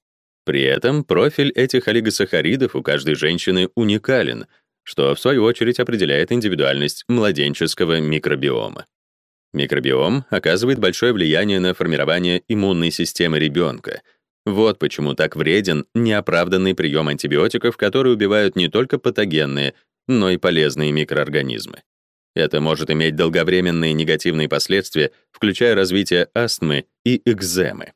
При этом профиль этих олигосахаридов у каждой женщины уникален, что в свою очередь определяет индивидуальность младенческого микробиома. Микробиом оказывает большое влияние на формирование иммунной системы ребенка — вот почему так вреден неоправданный прием антибиотиков, которые убивают не только патогенные, но и полезные микроорганизмы. Это может иметь долговременные негативные последствия, включая развитие астмы и экземы.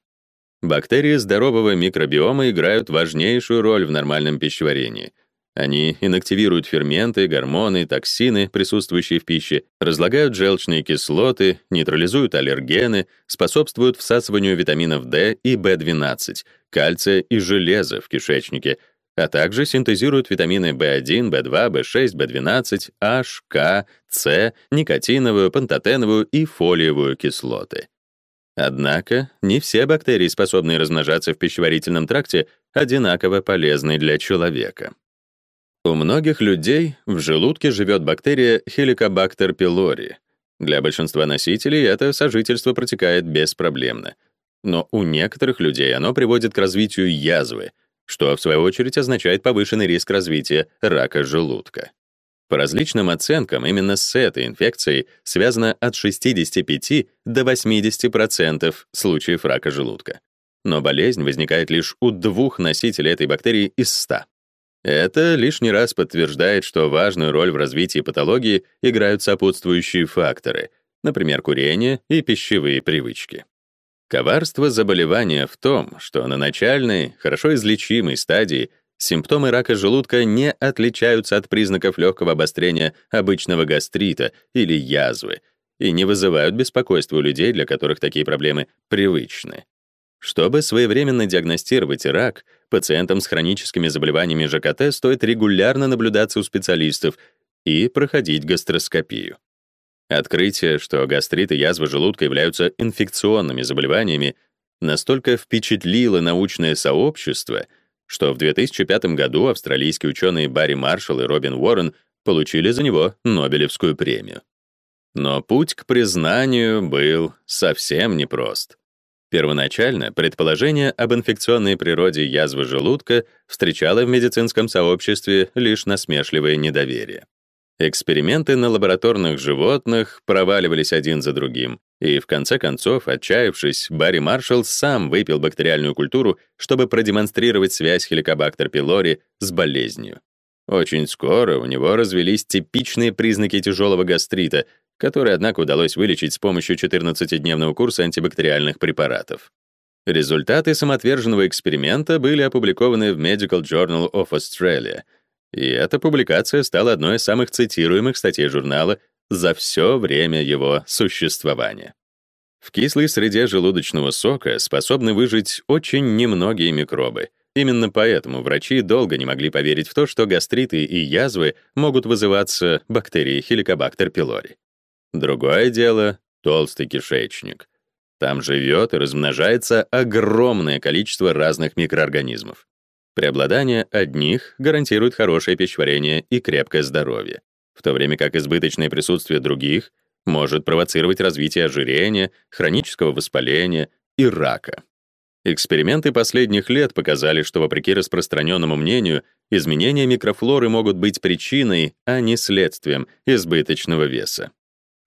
Бактерии здорового микробиома играют важнейшую роль в нормальном пищеварении — они инактивируют ферменты, гормоны, токсины, присутствующие в пище, разлагают желчные кислоты, нейтрализуют аллергены, способствуют всасыванию витаминов D и B12, кальция и железа в кишечнике, а также синтезируют витамины B1, B2, B6, B12, H, K, C, никотиновую, пантотеновую и фолиевую кислоты. Однако не все бактерии, способные размножаться в пищеварительном тракте, одинаково полезны для человека. У многих людей в желудке живет бактерия Helicobacter pylori. Для большинства носителей это сожительство протекает беспроблемно. Но у некоторых людей оно приводит к развитию язвы, что в свою очередь означает повышенный риск развития рака желудка. По различным оценкам, именно с этой инфекцией связано от 65 до 80% случаев рака желудка. Но болезнь возникает лишь у двух носителей этой бактерии из 100. Это лишний раз подтверждает, что важную роль в развитии патологии играют сопутствующие факторы, например, курение и пищевые привычки. Коварство заболевания в том, что на начальной, хорошо излечимой стадии симптомы рака желудка не отличаются от признаков легкого обострения обычного гастрита или язвы и не вызывают беспокойства у людей, для которых такие проблемы привычны. Чтобы своевременно диагностировать рак, пациентам с хроническими заболеваниями ЖКТ стоит регулярно наблюдаться у специалистов и проходить гастроскопию. Открытие, что гастрит и язва желудка являются инфекционными заболеваниями, настолько впечатлило научное сообщество, что в 2005 году австралийские ученые Барри Маршалл и Робин Уоррен получили за него Нобелевскую премию. Но путь к признанию был совсем непрост. Первоначально предположение об инфекционной природе язвы желудка встречало в медицинском сообществе лишь насмешливое недоверие. Эксперименты на лабораторных животных проваливались один за другим, и в конце концов, отчаявшись, Барри Маршалл сам выпил бактериальную культуру, чтобы продемонстрировать связь Helicobacter pylori с болезнью. Очень скоро у него развелись типичные признаки тяжелого гастрита, который, однако, удалось вылечить с помощью 14-дневного курса антибактериальных препаратов. Результаты самоотверженного эксперимента были опубликованы в Medical Journal of Australia, и эта публикация стала одной из самых цитируемых статей журнала за все время его существования. В кислой среде желудочного сока способны выжить очень немногие микробы. Именно поэтому врачи долго не могли поверить в то, что гастриты и язвы могут вызываться бактерией Helicobacter pylori. Другое дело — толстый кишечник. Там живет и размножается огромное количество разных микроорганизмов. Преобладание одних гарантирует хорошее пищеварение и крепкое здоровье, в то время как избыточное присутствие других может провоцировать развитие ожирения, хронического воспаления и рака. Эксперименты последних лет показали, что вопреки распространенному мнению, изменения микрофлоры могут быть причиной, а не следствием избыточного веса.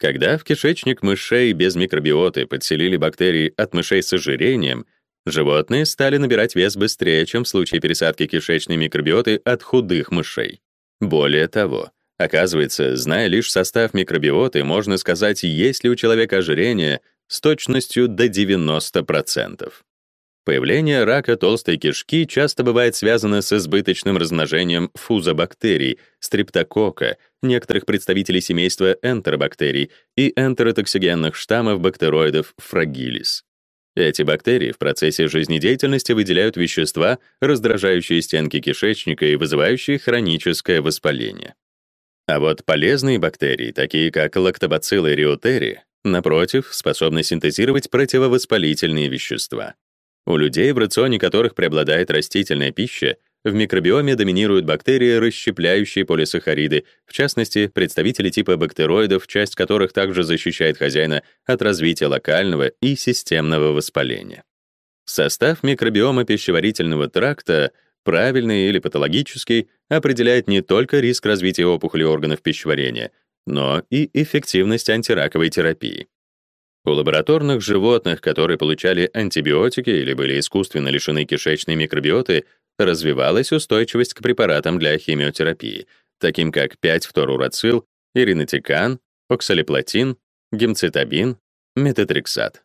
Когда в кишечник мышей без микробиоты подселили бактерии от мышей с ожирением, животные стали набирать вес быстрее, чем в случае пересадки кишечной микробиоты от худых мышей. Более того, оказывается, зная лишь состав микробиоты, можно сказать, есть ли у человека ожирение с точностью до 90%. Появление рака толстой кишки часто бывает связано с избыточным размножением фузобактерий, стрептокока, некоторых представителей семейства энтеробактерий и энтеротоксигенных штаммов бактероидов фрагилис. Эти бактерии в процессе жизнедеятельности выделяют вещества, раздражающие стенки кишечника и вызывающие хроническое воспаление. А вот полезные бактерии, такие как лактобациллы реутери, напротив, способны синтезировать противовоспалительные вещества. У людей, в рационе которых преобладает растительная пища, в микробиоме доминируют бактерии, расщепляющие полисахариды, в частности, представители типа бактероидов, часть которых также защищает хозяина от развития локального и системного воспаления. Состав микробиома пищеварительного тракта, правильный или патологический, определяет не только риск развития опухолей органов пищеварения, но и эффективность антираковой терапии. У лабораторных животных, которые получали антибиотики или были искусственно лишены кишечной микробиоты, развивалась устойчивость к препаратам для химиотерапии, таким как 5-фторурацил, иринотикан, оксалиплатин, гемцитабин, метотрексат.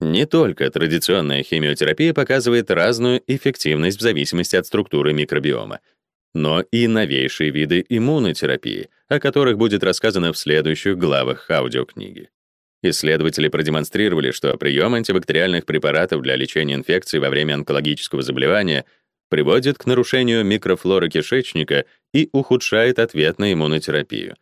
Не только традиционная химиотерапия показывает разную эффективность в зависимости от структуры микробиома, но и новейшие виды иммунотерапии, о которых будет рассказано в следующих главах аудиокниги. Исследователи продемонстрировали, что прием антибактериальных препаратов для лечения инфекций во время онкологического заболевания приводит к нарушению микрофлоры кишечника и ухудшает ответ на иммунотерапию.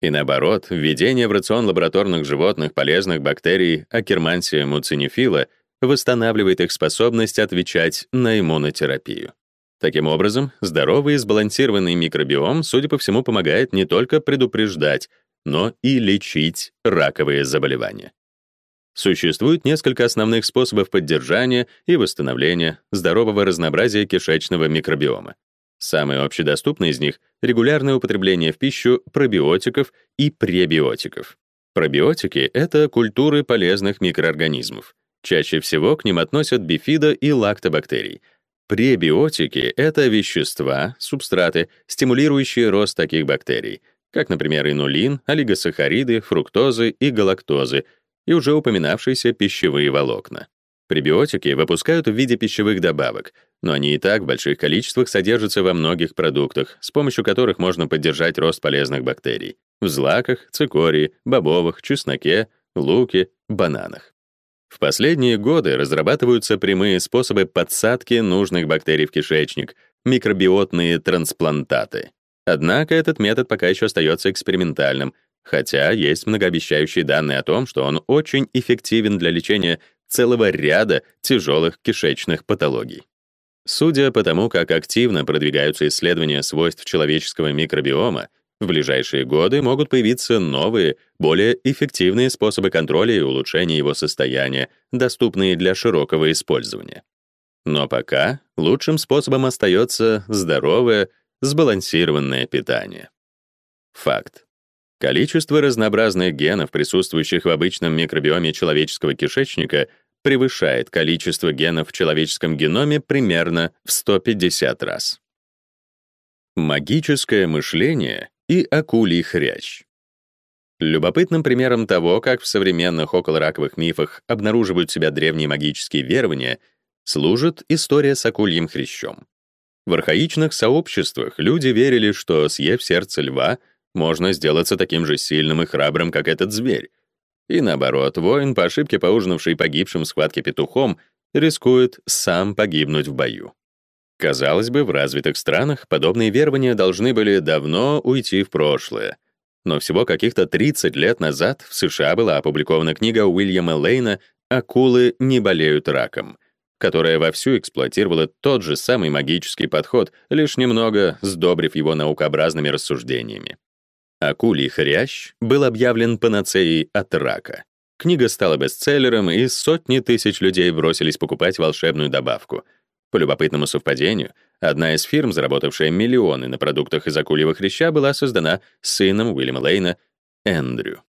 И наоборот, введение в рацион лабораторных животных полезных бактерий Акермансия муцинифила восстанавливает их способность отвечать на иммунотерапию. Таким образом, здоровый и сбалансированный микробиом, судя по всему, помогает не только предупреждать, но и лечить раковые заболевания. Существует несколько основных способов поддержания и восстановления здорового разнообразия кишечного микробиома. Самый общедоступный из них — регулярное употребление в пищу пробиотиков и пребиотиков. Пробиотики — это культуры полезных микроорганизмов. Чаще всего к ним относят бифидо и лактобактерий. Пребиотики — это вещества, субстраты, стимулирующие рост таких бактерий, как, например, инулин, олигосахариды, фруктозы и галактозы и уже упоминавшиеся пищевые волокна. Пребиотики выпускают в виде пищевых добавок, но они и так в больших количествах содержатся во многих продуктах, с помощью которых можно поддержать рост полезных бактерий — в злаках, цикории, бобовых, чесноке, луке, бананах. В последние годы разрабатываются прямые способы подсадки нужных бактерий в кишечник — микробиотные трансплантаты. Однако этот метод пока еще остается экспериментальным, хотя есть многообещающие данные о том, что он очень эффективен для лечения целого ряда тяжелых кишечных патологий. Судя по тому, как активно продвигаются исследования свойств человеческого микробиома, в ближайшие годы могут появиться новые, более эффективные способы контроля и улучшения его состояния, доступные для широкого использования. Но пока лучшим способом остается здоровое, сбалансированное питание. Факт. Количество разнообразных генов, присутствующих в обычном микробиоме человеческого кишечника, превышает количество генов в человеческом геноме примерно в 150 раз. Магическое мышление и акулий хрящ. Любопытным примером того, как в современных околораковых мифах обнаруживают себя древние магические верования, служит история с акульим хрящом. В архаичных сообществах люди верили, что, съев сердце льва, можно сделаться таким же сильным и храбрым, как этот зверь. И наоборот, воин, по ошибке поужинавший погибшим в схватке петухом, рискует сам погибнуть в бою. Казалось бы, в развитых странах подобные верования должны были давно уйти в прошлое. Но всего каких-то 30 лет назад в США была опубликована книга Уильяма Лейна «Акулы не болеют раком», которая вовсю эксплуатировала тот же самый магический подход, лишь немного сдобрив его наукообразными рассуждениями. «Акулий хрящ» был объявлен панацеей от рака. Книга стала бестселлером, и сотни тысяч людей бросились покупать волшебную добавку. По любопытному совпадению, одна из фирм, заработавшая миллионы на продуктах из акульего хряща, была создана сыном Уильяма Лейна, Эндрю.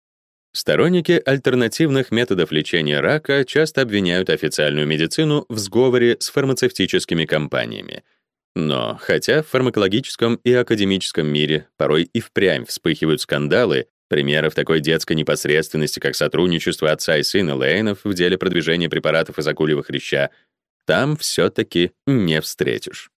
Сторонники альтернативных методов лечения рака часто обвиняют официальную медицину в сговоре с фармацевтическими компаниями. Но хотя в фармакологическом и академическом мире порой и впрямь вспыхивают скандалы, примеров такой детской непосредственности, как сотрудничество отца и сына Лейнов в деле продвижения препаратов из акульего хряща, там все-таки не встретишь.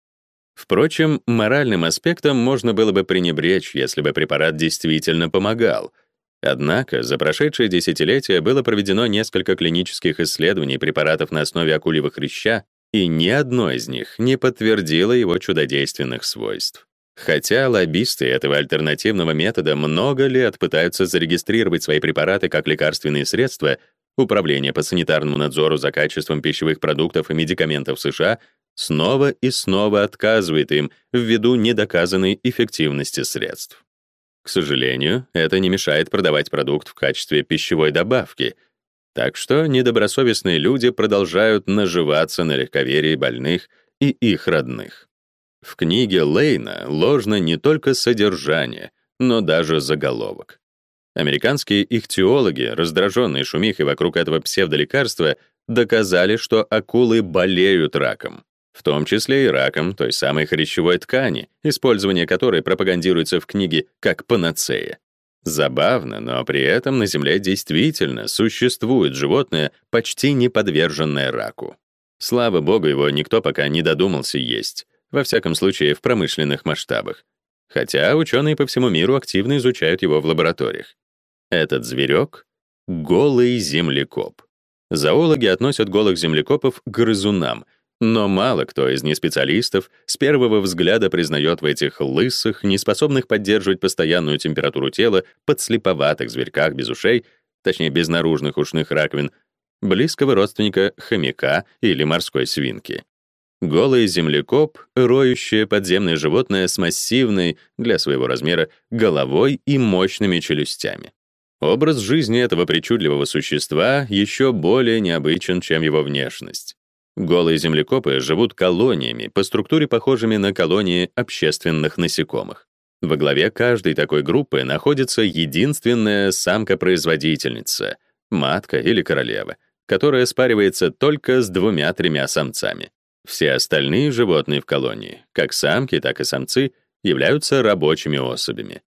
Впрочем, моральным аспектом можно было бы пренебречь, если бы препарат действительно помогал — Однако за прошедшие десятилетия было проведено несколько клинических исследований препаратов на основе акульего хряща, и ни одно из них не подтвердило его чудодейственных свойств. Хотя лоббисты этого альтернативного метода много лет пытаются зарегистрировать свои препараты как лекарственные средства, Управление по санитарному надзору за качеством пищевых продуктов и медикаментов США снова и снова отказывает им ввиду недоказанной эффективности средств. К сожалению, это не мешает продавать продукт в качестве пищевой добавки, так что недобросовестные люди продолжают наживаться на легковерии больных и их родных. В книге Лейна ложно не только содержание, но даже заголовок. Американские ихтиологи, раздраженные шумихой вокруг этого псевдолекарства, доказали, что акулы болеют раком в том числе и раком той самой хрящевой ткани, использование которой пропагандируется в книге как панацея. Забавно, но при этом на Земле действительно существует животное, почти не подверженное раку. Слава богу, его никто пока не додумался есть, во всяком случае в промышленных масштабах. Хотя ученые по всему миру активно изучают его в лабораториях. Этот зверек — голый землекоп. Зоологи относят голых землекопов к грызунам — но мало кто из неспециалистов с первого взгляда признает в этих лысых, неспособных поддерживать постоянную температуру тела, подслеповатых зверьках без ушей, точнее, без наружных ушных раковин, близкого родственника хомяка или морской свинки. Голый землекоп — роющее подземное животное с массивной, для своего размера, головой и мощными челюстями. Образ жизни этого причудливого существа еще более необычен, чем его внешность. Голые землекопы живут колониями, по структуре похожими на колонии общественных насекомых. Во главе каждой такой группы находится единственная самка-производительница, матка или королева, которая спаривается только с двумя-тремя самцами. Все остальные животные в колонии, как самки, так и самцы, являются рабочими особями.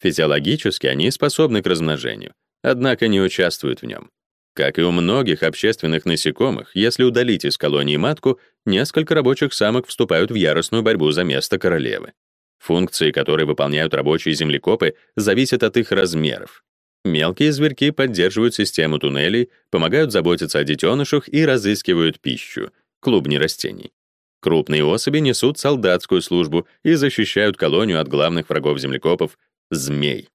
Физиологически они способны к размножению, однако не участвуют в нем. Как и у многих общественных насекомых, если удалить из колонии матку, несколько рабочих самок вступают в яростную борьбу за место королевы. Функции, которые выполняют рабочие землекопы, зависят от их размеров. Мелкие зверьки поддерживают систему туннелей, помогают заботиться о детенышах и разыскивают пищу, клубни растений. Крупные особи несут солдатскую службу и защищают колонию от главных врагов землекопов — змей.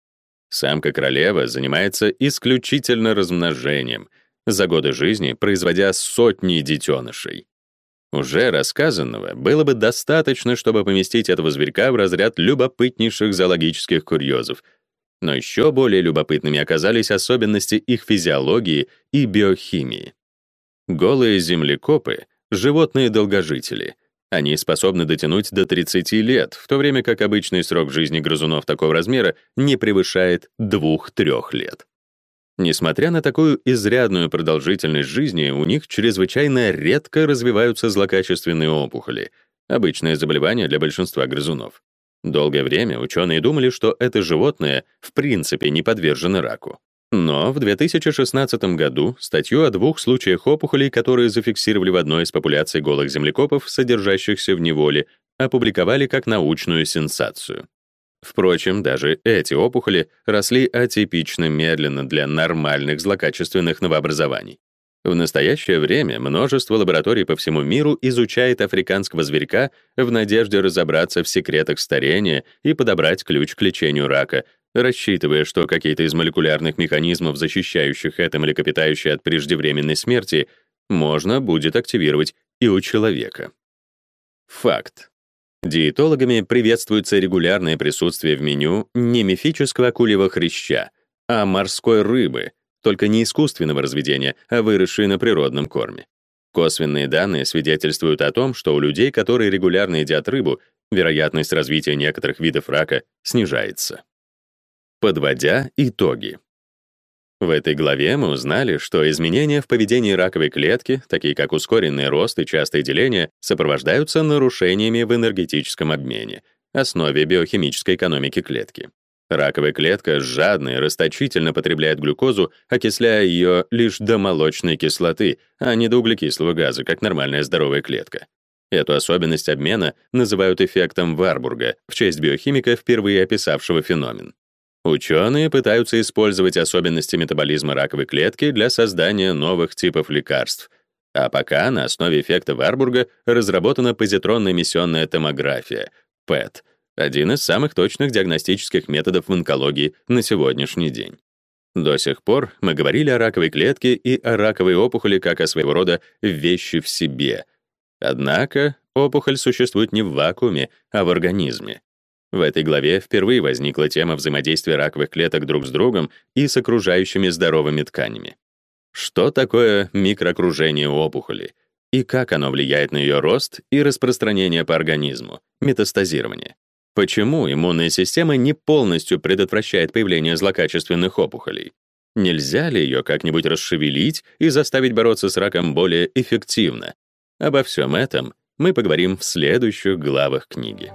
Самка-королева занимается исключительно размножением, за годы жизни производя сотни детенышей. Уже рассказанного было бы достаточно, чтобы поместить этого зверька в разряд любопытнейших зоологических курьезов, но еще более любопытными оказались особенности их физиологии и биохимии. Голые землекопы — животные-долгожители — они способны дотянуть до 30 лет, в то время как обычный срок жизни грызунов такого размера не превышает 2-3 лет. Несмотря на такую изрядную продолжительность жизни, у них чрезвычайно редко развиваются злокачественные опухоли, обычное заболевание для большинства грызунов. Долгое время ученые думали, что это животное в принципе не подвержено раку. Но в 2016 году статью о двух случаях опухолей, которые зафиксировали в одной из популяций голых землекопов, содержащихся в неволе, опубликовали как научную сенсацию. Впрочем, даже эти опухоли росли атипично медленно для нормальных злокачественных новообразований. В настоящее время множество лабораторий по всему миру изучает африканского зверька в надежде разобраться в секретах старения и подобрать ключ к лечению рака, рассчитывая, что какие-то из молекулярных механизмов, защищающих это млекопитающее от преждевременной смерти, можно будет активировать и у человека. Факт. Диетологами приветствуется регулярное присутствие в меню не мифического акульего хряща, а морской рыбы, только не искусственного разведения, а выросшей на природном корме. Косвенные данные свидетельствуют о том, что у людей, которые регулярно едят рыбу, вероятность развития некоторых видов рака снижается. Подводя итоги. В этой главе мы узнали, что изменения в поведении раковой клетки, такие как ускоренный рост и частое деление, сопровождаются нарушениями в энергетическом обмене, основе биохимической экономики клетки. Раковая клетка жадно и расточительно потребляет глюкозу, окисляя ее лишь до молочной кислоты, а не до углекислого газа, как нормальная здоровая клетка. Эту особенность обмена называют эффектом Варбурга, в честь биохимика, впервые описавшего феномен. Ученые пытаются использовать особенности метаболизма раковой клетки для создания новых типов лекарств. А пока на основе эффекта Варбурга разработана позитронная эмиссионная томография, ПЭТ, один из самых точных диагностических методов в онкологии на сегодняшний день. До сих пор мы говорили о раковой клетке и о раковой опухоли как о своего рода вещи в себе. Однако опухоль существует не в вакууме, а в организме. В этой главе впервые возникла тема взаимодействия раковых клеток друг с другом и с окружающими здоровыми тканями. Что такое микроокружение опухоли и как оно влияет на ее рост и распространение по организму, метастазирование? Почему иммунная система не полностью предотвращает появление злокачественных опухолей? Нельзя ли ее как-нибудь расшевелить и заставить бороться с раком более эффективно? Обо всем этом мы поговорим в следующих главах книги.